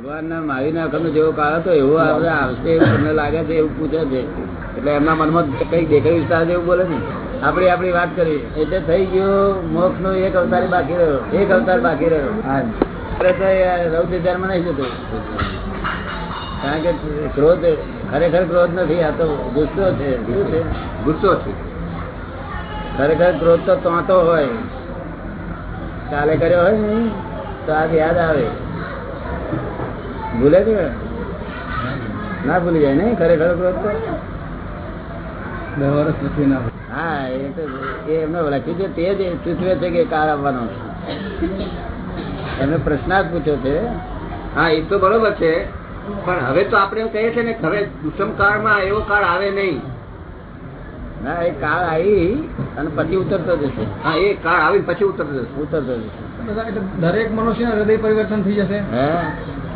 ભગવાન ના મારી નાખવાનો જેવો કાળ હતો એવો હવે આવશે એવું તમને લાગે છે એવું પૂછે છે. એટલે એમના મનમાં કઈ દેખાય વિસ્તાર જેવું બોલે ને? આપડી આપડી વાત કરી એટલે થઈ ગયો મોક્ષ નો એક અવતાર બાકી રહ્યો. એક અવતાર બાકી રહ્યો. હા. એટલે તો રૌદ્ર ધર્મ નહીં જતો. કારણ કે ક્રોધ ખરેખર ક્રોધ નથી આ તો ગુસ્સો છે. શું છે? ગુસ્સો છે. ખરેખર ક્રોધ તો તોતો હોય. કાલે કર્યો હોય ને? તો આજ યાદ આવે. ભૂલે છે? ના ભૂલી જાય નહીં ખરેખર ક્રોધ તો? બે વર્ષ પછી ના હા એ તો એ એમને લખ્યું છે. તે જ સૂચવે છે કે કાર આવવાનો એમને પ્રશ્નાર્થ પૂછ્યો છે. હા એ તો બરોબર છે. પણ હવે તો આપણે એમ કહીએ છીએ ને હવે દુષ્મ કાળમાં એવો કાળ આવે નહીં. ના એ કાળ આવી અને પછી ઉતરતો જશે. હા એ કાળ આવી પછી ઉતરતો જશે. ઉતરતો જશે. દરેક મનુષ્ય હૃદય પરિવર્તન થઈ જશે. હે.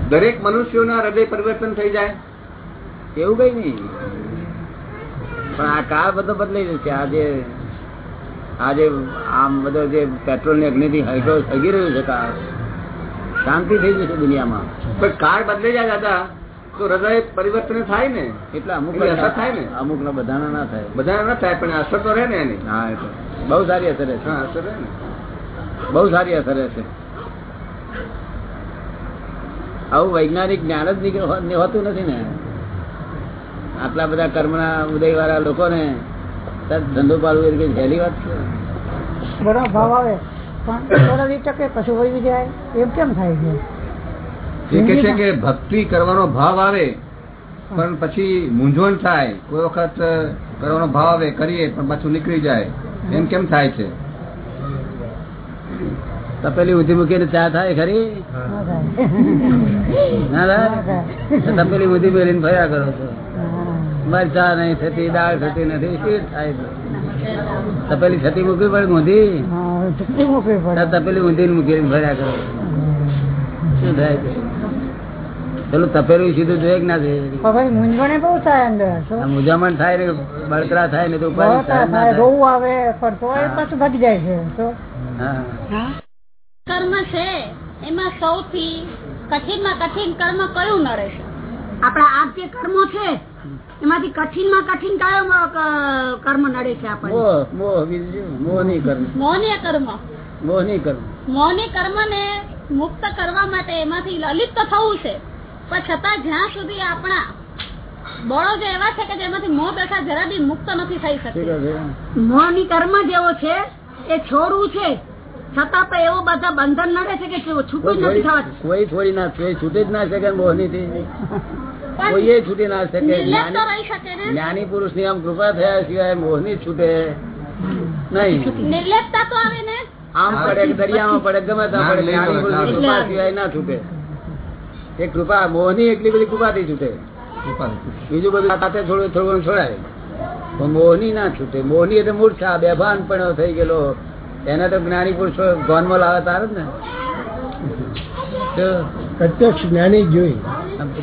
દરેક મનુષ્યોના હૃદય પરિવર્તન થઈ જાય. એવું કઈ નહીં. પણ આ કાળ બધો બદલાઈ જશે. આજે આજે આમ બધો જે પેટ્રોલની અગ્નિ થી સગી રહ્યું છે કાળ. શાંતિ થઈ જશે દુનિયામાં. પણ કાળ બદલાઈ જાય દાદા તો હૃદય પરિવર્તન થાય ને. એટલે અમુક અસર થાય ને? અમુક ના બધાના ના થાય. બધા ના થાય પણ અસર તો રહે ને એની. હા એ બહુ સારી અસર રહેશે અસર રહે ને. બહુ સારી અસર રહેશે આવું વૈજ્ઞાનિક જ્ઞાન જ હોતું નથી ને. આટલા બધા કર્મના ઉદય વાળા લોકોને ધંધો પાડવું એટલે સહેલી વાત છે. બરાબર ભાવ આવે પણ થોડા ટકે પછી વહી જાય એમ કેમ થાય છે? એ કે છે કે ભક્તિ કરવાનો ભાવ આવે પણ પછી મૂંઝવણ થાય કોઈ વખત કરવાનો ભાવ આવે કરીએ પણ પાછું નીકળી જાય એમ કેમ થાય છે? તપેલી ઊંધી મૂકીને ચા થાય ખરી? ના થાય? તપેલી ઊંધી મેલીને ફર્યા કરો છો. મારી ચા નહીં થતી દાળ થતી નથી શું થાય તપેલી છતી મૂકવી પડે ઊંધી? મૂકવી પડે. તપેલી ઊંધી મૂકીને ફર્યા કરો. શું થાય પેલું તપેલું સીધું જોઈએ કે ના જોઈએ મૂંઝવણ બહુ થાય અંદર થાય ને બળતરા થાય ને તો. રોવું આવે પણ તો એ પાછું જાય છે હા. હા. કર્મ છે એમાં સૌથી કઠિનમાં કઠિન કર્મ કયું નડે છે આપણા આ જે કર્મો છે એમાંથી કઠિનમાં કઠિન કયો કર્મ નડે છે આપણને? કર્મ. મોહની ને મુક્ત કરવા માટે એમાંથી લલિત તો થવું છે પણ છતાં જ્યાં સુધી આપણા બળો જે એવા છે કે જેમાંથી મોહ બેઠા જરા બી મુક્ત નથી થઈ શકતી. છે. કર્મ જેવો છે એ છોડવું છે છતાં પણ એવો બધા બંધન નડે છે કે છૂટું નથી થોડી કોઈ થોડી ના કોઈ છૂટી જ ના શકે મોહની થી કોઈએ છૂટી ના શકે. જ્ઞાની રહી ને. પુરુષની આમ કૃપા થયા સિવાય મોહની છૂટે નહીં. નિર્લેપતા તો આવે ને. આમ પડે દરિયામાં પડે ગમે ત્યાં પડે જ્ઞાની લો, પુરુષની કૃપા સિવાય ના છૂટે. એ કૃપા મોહની એટલી બધી કૃપાથી છૂટે. બીજું બધું સાથે થોડું થોડું છોડાય. મોહની ના છૂટે. મોહની એટલે મૂર્છા બેભાન પણ થઈ ગયેલો. એને તો જ્ઞાની પુરુષો ગોનમાં લાવે તારે જ ને. પ્રત્યક્ષ જ્ઞાની જોઈ.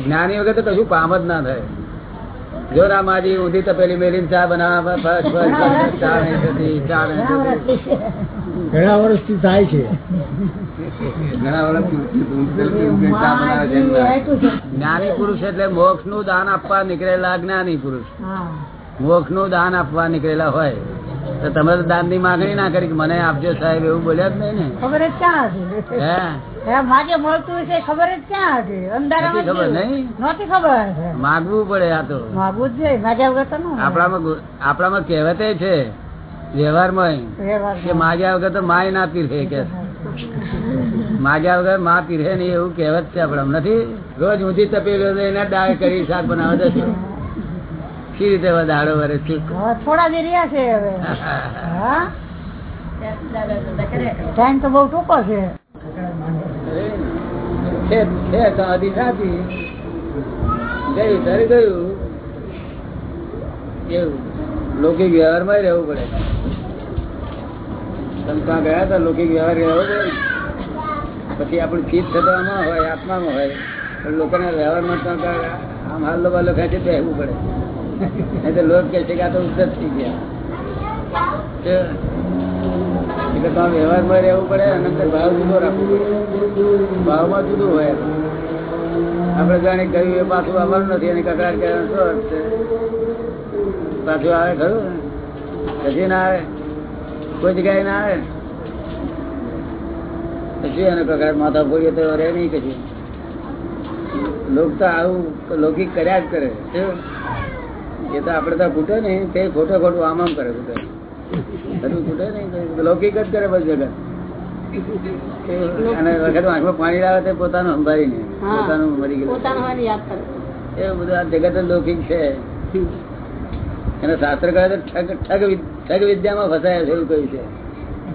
જ્ઞાની વગર તો કશું કામ જ ના થાય. જો રામાજી ઊંધી તપેલી મેલીને ચા બનાવે ફસ ફસ ફસ, ચા નહીં થતી ચા નહીં ઘણા વર્ષથી થાય છે. ઘણા વર્ષથી. જ્ઞાની પુરુષ એટલે મોક્ષનું દાન આપવા નીકળેલા જ્ઞાની પુરુષ. મોક્ષનું દાન આપવા નીકળેલા હોય. તો તમે તો દાનની માંગણી ના કરી મને આપજો સાહેબ એવું બોલ્યા જ નહીં ને. ખબર જ ક્યાં હતી? માગે મળતું હશે ખબર જ ક્યાં હતી? અંધારામાં ખબર, નહીં? નહોતી ખબર. માગવું પડે આ તો. માગવું જ જોઈએ. માગ્યા વગર તો આપણામાં આપણામાં કહેવતે છે વ્યવહારમાં વ્યવહાર કે માગ્યા વગર તો માય ના પીરે કે. માગ્યા વગરમાં પીરે નહીં એવું કહેવત છે આપણા નથી? રોજ ઊંધી તપેલો એને દાળ કરી શાક બનાવે જશે સી રીતે દાડો વરે છે? થોડા દી રહ્યા છે હવે. ટાઈમ તો બહુ ટૂંકો છે. છે છે તો હજી સાચી. ગયું તારે ગયું. એવું. લૌકિક વ્યવહારમાં રહેવું પડે. તમે ત્યાં ગયા હતા? લૌકિક વ્યવહાર રહેવો પડે પછી આપણું ચીજ થવામાં હોય આત્મામાં હોય. પણ લોકોના વ્યવહારમાં ત્યાં આમ હાલ બાલો ખેંચી બેસવું પડે. લોક કે છે કે આ તો ઉદ્ધત થઈ ગયા. એટલે તો વ્યવહારમાં રહેવું પડે અને ભાવ જુદો રાખવો પડે. ભાવમાં જુદું હોય. આપણે જાણે કહ્યું એ પાછું આવવાનું નથી અને કકડાટ કરવાનો શું અર્થ છે? પાછું આવે ખરું? પછી ના આવે? કોઈ જગ્યાએ ના આવે? પછી એને કકડાટ માથા ફોડીએ તો રહે નહીં કશું. લોક તો આવું લૌકિક કર્યા જ કરે. શું? એ તો આપડે તો ખૂટે ને તે ખોટે ખોટું આમ આમ કરે ખૂટે બધું ખૂટે ને લૌકિક જ કરે બસ જગત. અને વખત આંખમાં પાણી લાવે તે પોતાનું સંભાળી ને પોતાનું મરી કરે. એ બધું આ જગત લૌકિક છે. એને શાસ્ત્ર કહે તો ઠગ ઠગ ઠગ વિદ્યામાં ફસાયા છે એવું કહ્યું છે.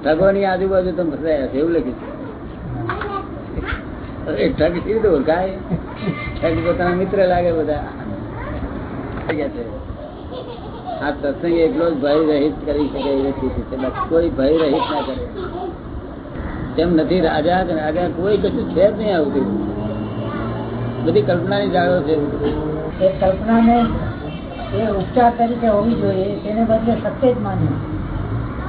ઠગોની આજુબાજુ તમે ફસાયા છે એવું લખ્યું છે. ઠગ સીધું રીતે ઠગ પોતાના મિત્ર લાગે બધા. થઈ ગયા છે આ સત્સંગ એકલો જ ભય રહિત કરી શકે એવી સ્થિતિ છે બાકી કોઈ ભય રહિત ના કરે તેમ નથી રાજા કે રાજા કોઈ કશું છે જ નહીં આવું કયું બધી કલ્પનાની જાળો છે એ કલ્પનાને એ ઉપચાર તરીકે હોવી જોઈએ તેને બદલે સત્ય જ માન્યું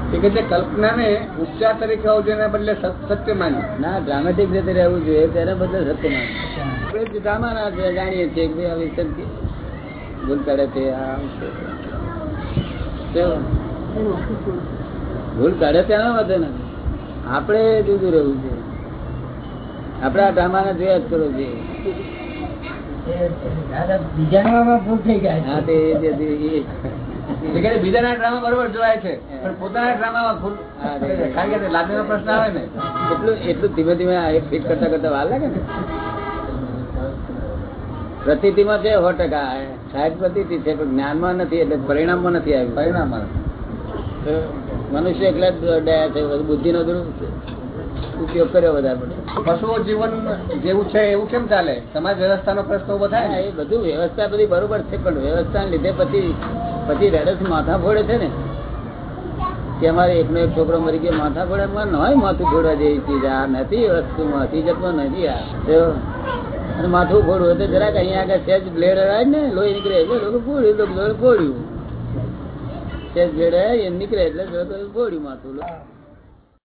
એ કે છે કલ્પનાને ઉપચાર તરીકે હોવું જોઈએ એના બદલે સત- સત્ય માન્યું ના ડ્રામેટિક રીતે રહેવું જોઈએ તેને બદલે સત્ય માન આપણે ડ્રામા ના છે, જાણીએ છીએ કે ભાઈ આવી સત્ય ભૂલ કરે તે આમ છે. ભૂલ કરે તેનો વધે ને આપણે જુદું રહેવું છે. આપણે આ ડ્રામા ને જોયા જ કરવો છે બીજાના ડ્રામા બરોબર જોવાય છે. પણ પોતાના ડ્રામામાં. કારણ કે લાદીનો પ્રશ્ન આવે ને. એટલું એટલું ધીમે ધીમે એક ફિટ કરતા કરતા વાર લાગે ને? પ્રતીતિમાં છે સો ટકા. સાહેબ પ્રતીતિ છે પણ જ્ઞાનમાં નથી એટલે પરિણામમાં નથી આવ્યું. પરિણામ આવે. તો મનુષ્ય એકલા જ દયા છે બુદ્ધિનો ઉપયોગ કર્યો વધારે પડે. પશુઓ જીવન જેવું છે એવું કેમ ચાલે? સમાજ વ્યવસ્થાનો પ્રશ્ન ઊભો થાય ને? એ બધું વ્યવસ્થા બધી બરોબર છે પણ વ્યવસ્થાને લીધે પછી પછી રેડસ માથા ફોડે છે ને. કે અમારે એકનો એક છોકરો મરી ગયો માથા ફોડે એમાં નહીં માથું ફોડવા જેવી ચીજ. આ નથી વસ્તુ હકીકતમાં નથી આ. અને માથું ફોડવું તો જરાક અહીંયા આગળ સેજ બ્લેડ અડાય ને, લોહી નીકળે એટલે લોકો ફોડ્યું લોકો ફોડ્યું સેજ બ્લેડ એ નીકળે એટલે ફોડ્યું માથું